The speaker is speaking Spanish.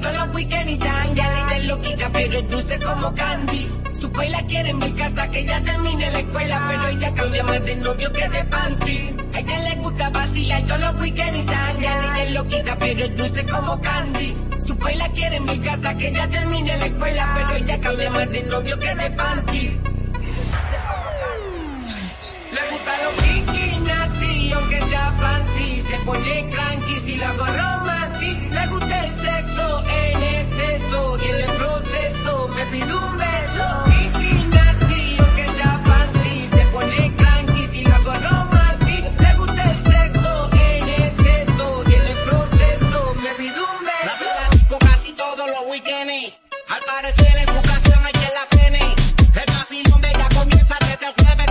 todos los weekends y sangre. Le loquita, pero es dulce como candy. Su la quiere en mi casa, que ya termine la escuela, pero ella cambia más de novio que de panty. A ella le gusta vacilar todos los weekends y sangre. Ella es loquita, pero es dulce como candy. Su la quiere en mi casa, que ya termine la escuela, pero ella cambia más de novio que de panty. Le gusta los kiki, nati, aunque sea fancy. Se pone cranky si lo hago Al parecer en tu hay que la tiene. El vacilón de ella comienza desde el jueves,